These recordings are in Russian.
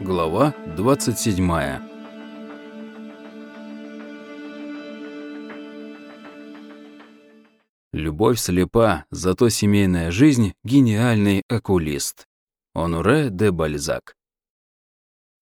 Глава 27 Любовь слепа, зато семейная жизнь – гениальный окулист. Онуре де Бальзак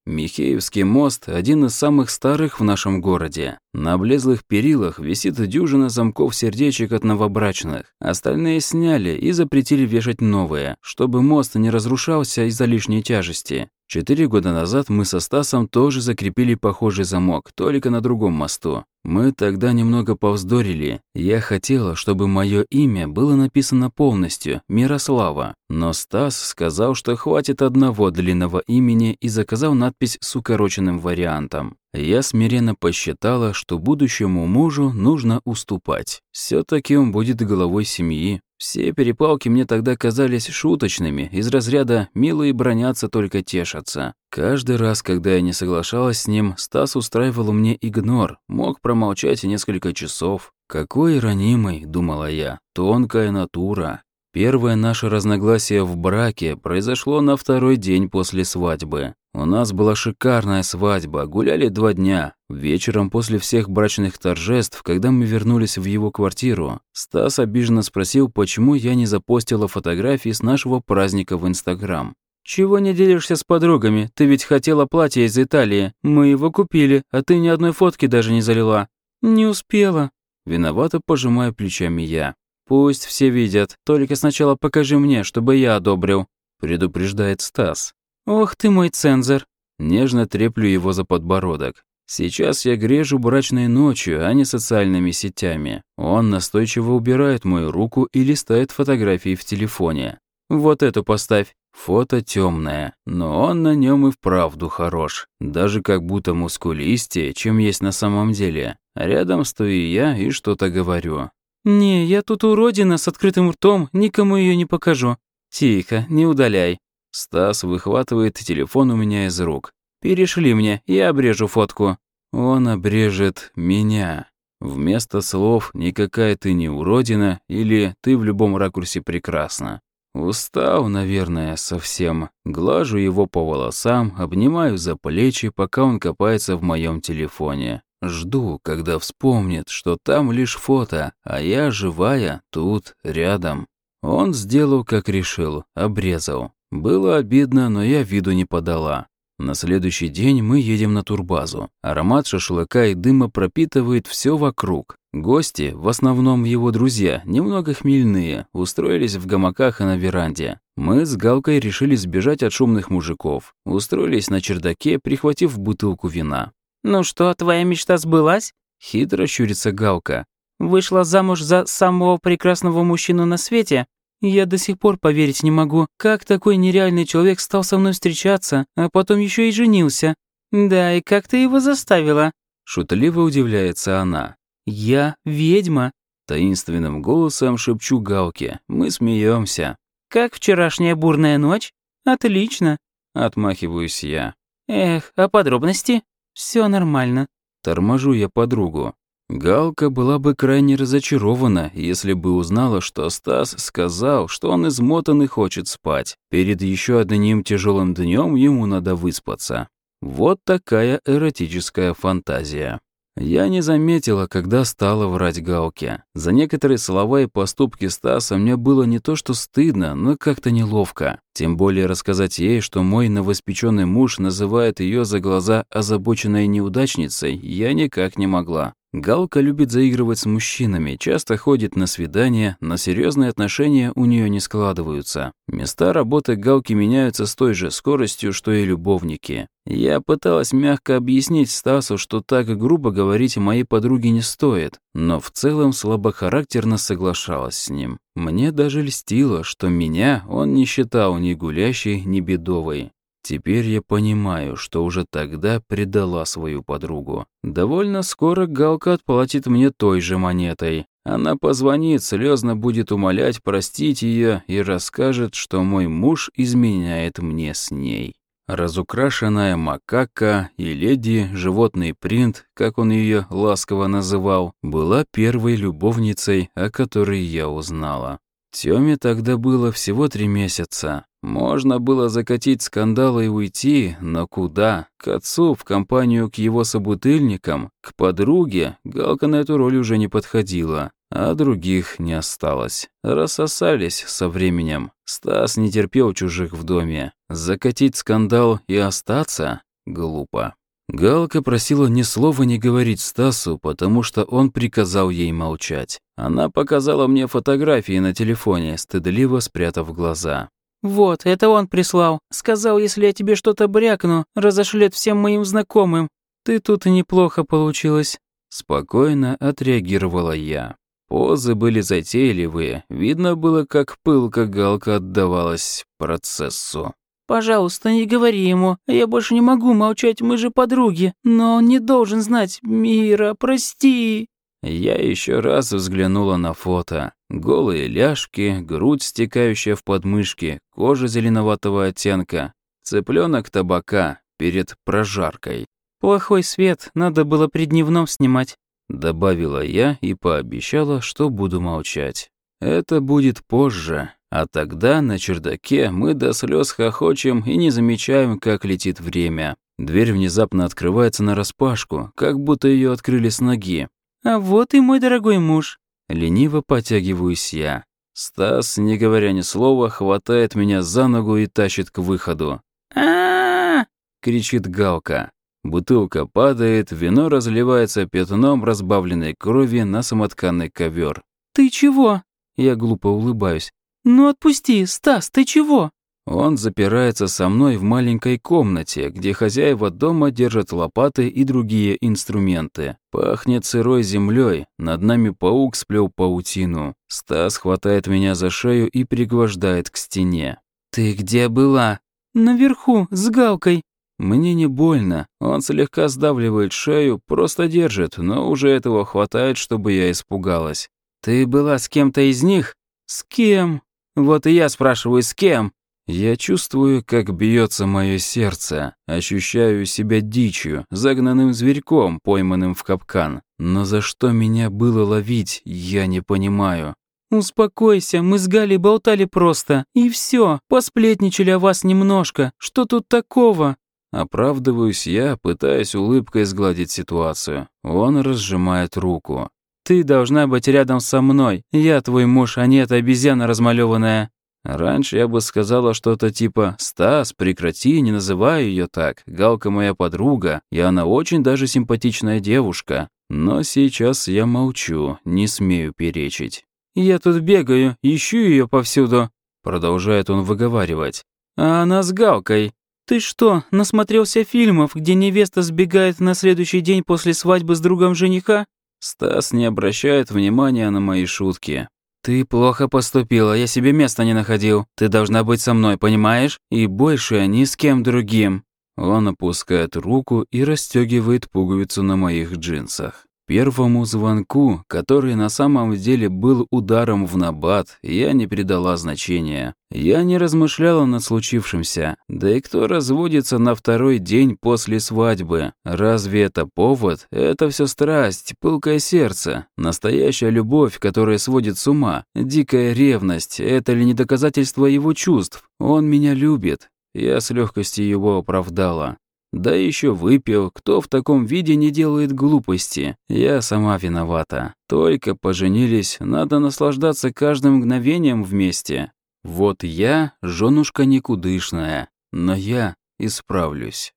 Михеевский мост – один из самых старых в нашем городе. На облезлых перилах висит дюжина замков сердечек от новобрачных. Остальные сняли и запретили вешать новые, чтобы мост не разрушался из-за лишней тяжести. Четыре года назад мы со Стасом тоже закрепили похожий замок, только на другом мосту. Мы тогда немного повздорили. Я хотела, чтобы мое имя было написано полностью, Мирослава. Но Стас сказал, что хватит одного длинного имени и заказал надпись с укороченным вариантом. Я смиренно посчитала, что будущему мужу нужно уступать. все таки он будет главой семьи. Все перепалки мне тогда казались шуточными, из разряда «милые бронятся, только тешатся». Каждый раз, когда я не соглашалась с ним, Стас устраивал мне игнор, мог промолчать несколько часов. «Какой ранимый», — думала я, — «тонкая натура». Первое наше разногласие в браке произошло на второй день после свадьбы. У нас была шикарная свадьба, гуляли два дня. Вечером после всех брачных торжеств, когда мы вернулись в его квартиру, Стас обиженно спросил, почему я не запостила фотографии с нашего праздника в Инстаграм. «Чего не делишься с подругами? Ты ведь хотела платье из Италии. Мы его купили, а ты ни одной фотки даже не залила». «Не успела». Виновато пожимаю плечами я. «Пусть все видят, только сначала покажи мне, чтобы я одобрил», — предупреждает Стас. «Ох ты мой цензор!» Нежно треплю его за подбородок. Сейчас я грежу брачной ночью, а не социальными сетями. Он настойчиво убирает мою руку и листает фотографии в телефоне. «Вот эту поставь». Фото темное, но он на нем и вправду хорош. Даже как будто мускулистее, чем есть на самом деле. Рядом стою я и что-то говорю. «Не, я тут уродина с открытым ртом, никому ее не покажу». «Тихо, не удаляй». Стас выхватывает телефон у меня из рук. «Перешли мне, я обрежу фотку». Он обрежет меня. Вместо слов «никакая ты не уродина» или «ты в любом ракурсе прекрасна». Устал, наверное, совсем. Глажу его по волосам, обнимаю за плечи, пока он копается в моем телефоне. Жду, когда вспомнит, что там лишь фото, а я живая, тут, рядом. Он сделал, как решил, обрезал. Было обидно, но я виду не подала. На следующий день мы едем на турбазу. Аромат шашлыка и дыма пропитывает все вокруг. Гости, в основном его друзья, немного хмельные, устроились в гамаках и на веранде. Мы с Галкой решили сбежать от шумных мужиков. Устроились на чердаке, прихватив бутылку вина. «Ну что, твоя мечта сбылась?» Хитро щурится Галка. «Вышла замуж за самого прекрасного мужчину на свете? Я до сих пор поверить не могу, как такой нереальный человек стал со мной встречаться, а потом еще и женился. Да, и как ты его заставила?» Шутливо удивляется она. «Я ведьма», — таинственным голосом шепчу Галке. Мы смеемся. «Как вчерашняя бурная ночь? Отлично», — отмахиваюсь я. «Эх, а подробности?» Все нормально». Торможу я подругу. Галка была бы крайне разочарована, если бы узнала, что Стас сказал, что он измотан и хочет спать. Перед еще одним тяжелым днем ему надо выспаться. Вот такая эротическая фантазия. Я не заметила, когда стала врать Галке. За некоторые слова и поступки Стаса мне было не то что стыдно, но как-то неловко. Тем более рассказать ей, что мой новоспеченный муж называет ее за глаза озабоченной неудачницей, я никак не могла. Галка любит заигрывать с мужчинами, часто ходит на свидания, но серьезные отношения у нее не складываются. Места работы Галки меняются с той же скоростью, что и любовники. Я пыталась мягко объяснить Стасу, что так грубо говорить моей подруге не стоит, но в целом слабохарактерно соглашалась с ним. Мне даже льстило, что меня он не считал ни гулящей, ни бедовой. Теперь я понимаю, что уже тогда предала свою подругу. Довольно скоро Галка отплатит мне той же монетой. Она позвонит, слезно будет умолять простить ее и расскажет, что мой муж изменяет мне с ней. Разукрашенная макака и леди, животный принт, как он ее ласково называл, была первой любовницей, о которой я узнала. Тёме тогда было всего три месяца. Можно было закатить скандал и уйти, но куда? К отцу, в компанию к его собутыльникам, к подруге Галка на эту роль уже не подходила, а других не осталось. Рассосались со временем. Стас не терпел чужих в доме. Закатить скандал и остаться? Глупо. Галка просила ни слова не говорить Стасу, потому что он приказал ей молчать. Она показала мне фотографии на телефоне, стыдливо спрятав глаза. «Вот, это он прислал. Сказал, если я тебе что-то брякну, разошлет всем моим знакомым. Ты тут неплохо получилось». Спокойно отреагировала я. Позы были затейливые, видно было, как пылка Галка отдавалась процессу. «Пожалуйста, не говори ему. Я больше не могу молчать, мы же подруги. Но он не должен знать. Мира, прости». Я еще раз взглянула на фото. Голые ляжки, грудь, стекающая в подмышки, кожа зеленоватого оттенка, цыпленок табака перед прожаркой. «Плохой свет, надо было при дневном снимать», — добавила я и пообещала, что буду молчать. «Это будет позже, а тогда на чердаке мы до слез хохочем и не замечаем, как летит время. Дверь внезапно открывается нараспашку, как будто ее открыли с ноги. «А вот и мой дорогой муж». Лениво потягиваюсь я. Стас, не говоря ни слова, хватает меня за ногу и тащит к выходу. а кричит Галка. Бутылка падает, вино разливается пятном разбавленной крови на самотканный ковер. «Ты чего?» Я глупо улыбаюсь. «Ну отпусти, Стас, ты чего?» Он запирается со мной в маленькой комнате, где хозяева дома держат лопаты и другие инструменты. Пахнет сырой землей, над нами паук сплел паутину. Стас хватает меня за шею и пригвождает к стене. «Ты где была?» «Наверху, с Галкой». Мне не больно. Он слегка сдавливает шею, просто держит, но уже этого хватает, чтобы я испугалась. «Ты была с кем-то из них?» «С кем?» Вот и я спрашиваю, с кем? Я чувствую, как бьется мое сердце, ощущаю себя дичью, загнанным зверьком, пойманным в капкан. Но за что меня было ловить, я не понимаю. «Успокойся, мы с Галей болтали просто, и все, посплетничали о вас немножко. Что тут такого?» Оправдываюсь я, пытаясь улыбкой сгладить ситуацию. Он разжимает руку. Ты должна быть рядом со мной. Я твой муж, а не эта обезьяна размалеванная. Раньше я бы сказала что-то типа «Стас, прекрати, не называй ее так. Галка моя подруга, и она очень даже симпатичная девушка». Но сейчас я молчу, не смею перечить. «Я тут бегаю, ищу ее повсюду», — продолжает он выговаривать. «А она с Галкой. Ты что, насмотрелся фильмов, где невеста сбегает на следующий день после свадьбы с другом жениха? Стас не обращает внимания на мои шутки. «Ты плохо поступила, я себе места не находил. Ты должна быть со мной, понимаешь? И больше ни с кем другим». Он опускает руку и расстегивает пуговицу на моих джинсах. Первому звонку, который на самом деле был ударом в набат, я не придала значения. Я не размышляла над случившимся. Да и кто разводится на второй день после свадьбы? Разве это повод? Это все страсть, пылкое сердце, настоящая любовь, которая сводит с ума, дикая ревность. Это ли не доказательство его чувств? Он меня любит. Я с легкостью его оправдала. Да еще выпил, кто в таком виде не делает глупости. Я сама виновата. Только поженились, надо наслаждаться каждым мгновением вместе. Вот я, женушка никудышная, но я исправлюсь.